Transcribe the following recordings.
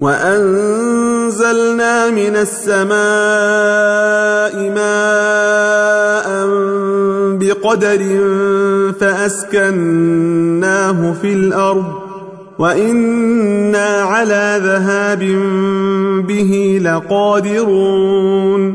وأنزلنا من السماء ماء بقدر فأسكناه في الأرض وإنا على ذهاب به لقادرون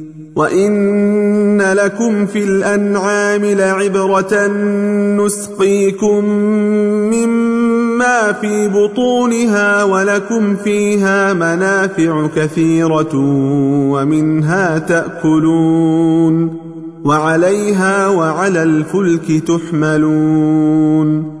وإن لكم في الأنعام لعبرة نسقيكم مما في بطونها ولكم فيها منافع كثيرة ومنها تأكلون وعليها وعلى الفلك تحملون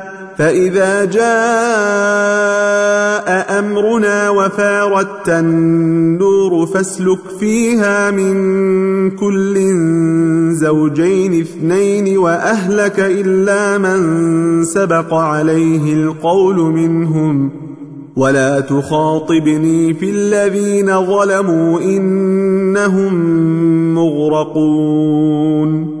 فإذا جاء أمرنا وفاردت النور فاسلك فيها من كل زوجين اثنين وأهلك إلا من سبق عليه القول منهم. ولا تخاطبني في الذين ظلموا إنهم مغرقون.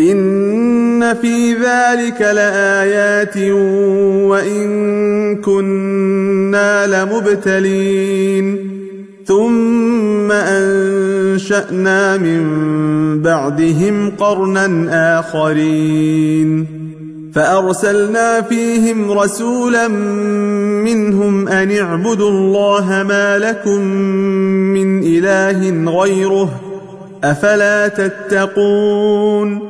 إن في ذلك لآيات وإن كنا لمبتلين ثم أنشأنا من بعدهم قرنا آخرين فأرسلنا فيهم رسولا منهم أن اعبدوا الله ما لكم من إله غيره أفلا تتقون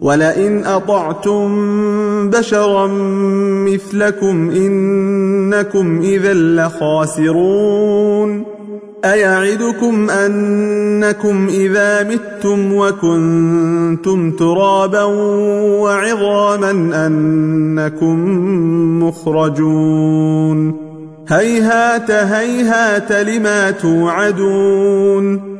ولئن أطعتم بشرا مثلكم إنكم إذا لخاسرون أيعدكم أنكم إذا متم وكنتم ترابا وعظاما أنكم مخرجون هيهات هيهات لما توعدون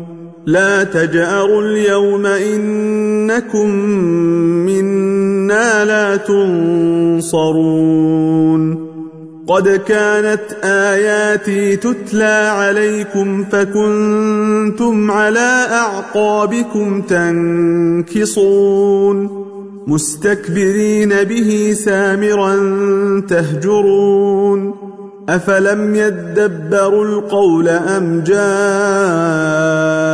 لا تجأروا اليوم إنكم منا لا تنصرون. قد كانت آياتي تتلى عليكم فكنتم على أعقابكم تنكصون. مستكبرين به سامرا تهجرون. أفلم يدبروا القول أم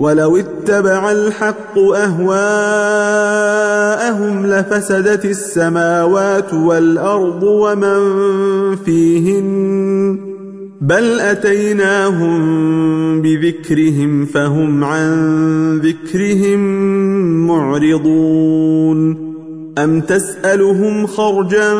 ولو اتبع الحق أهواءهم لفسدت السماوات والأرض ومن فيهن بل أتيناهم بذكرهم فهم عن ذكرهم معرضون أم تسألهم خرجا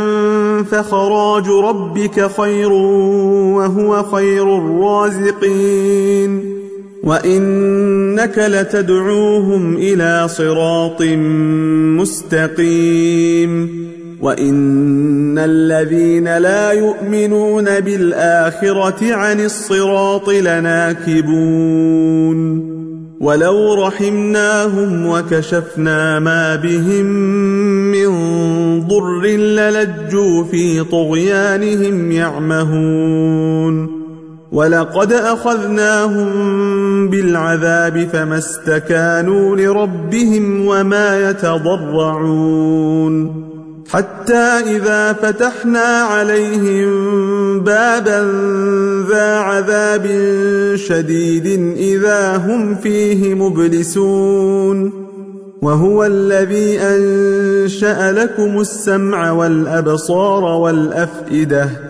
فخراج ربك خير وهو خير الرازقين وإنك لتدعوهم إلى صراط مستقيم وإن الذين لا يؤمنون بالآخرة عن الصراط لناكبون ولو رحمناهم وكشفنا ما بهم من ضر للجوا في طغيانهم يعمهون ولقد أخذناهم بالعذاب فما استكانوا لربهم وما يتضرعون. حتى إذا فتحنا عليهم بابا ذا عذاب شديد إذا هم فيه مبلسون. وهو الذي أنشأ لكم السمع والأبصار والأفئدة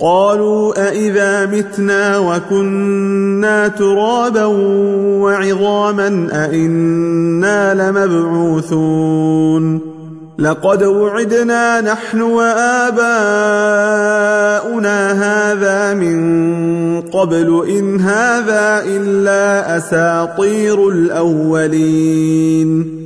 قالوا أإذا متنا وكنا ترابا وعظاما أإنا لمبعوثون لقد وعدنا نحن وآباؤنا هذا من قبل إن هذا إلا أساطير الأولين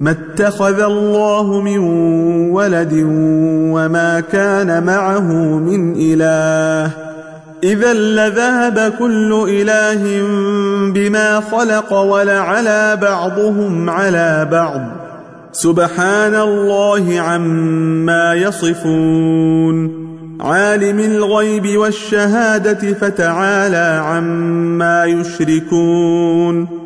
ما اتخذ الله من ولد وما كان معه من إله. إذا لذهب كل إله بما خلق ولعلى بعضهم على بعض. سبحان الله عما يصفون. عالم الغيب والشهادة فتعالى عما يشركون.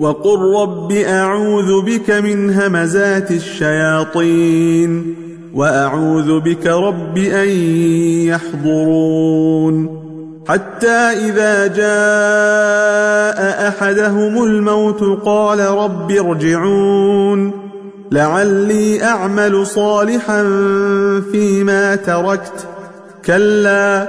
وقل رب اعوذ بك من همزات الشياطين واعوذ بك رب ان يحضرون حتى اذا جاء احدهم الموت قال رب ارجعون لعلي اعمل صالحا فيما تركت كلا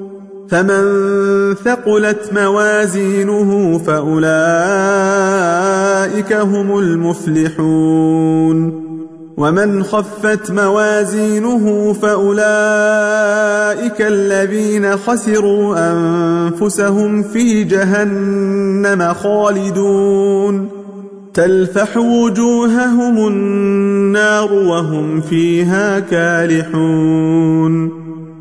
فمن ثقلت موازينه فاولئك هم المفلحون ومن خفت موازينه فاولئك الذين خسروا انفسهم في جهنم خالدون تلفح وجوههم النار وهم فيها كالحون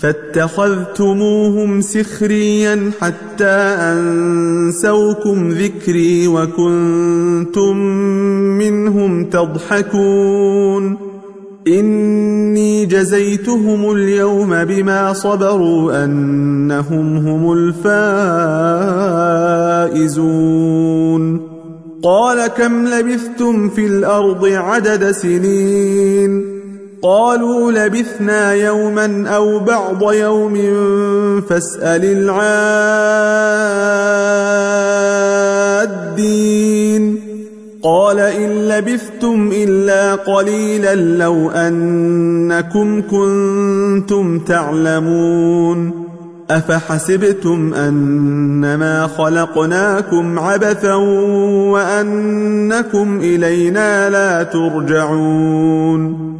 فاتخذتموهم سخريا حتى أنسوكم ذكري وكنتم منهم تضحكون. إني جزيتهم اليوم بما صبروا أنهم هم الفائزون. قال كم لبثتم في الأرض عدد سنين؟ قالوا لبثنا يوما أو بعض يوم فاسأل العادين. قال إن لبثتم إلا قليلا لو أنكم كنتم تعلمون. أفحسبتم أنما خلقناكم عبثا وأنكم إلينا لا ترجعون.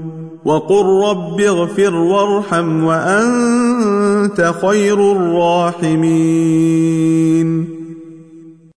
وقل رب اغفر وارحم وأنت خير الراحمين.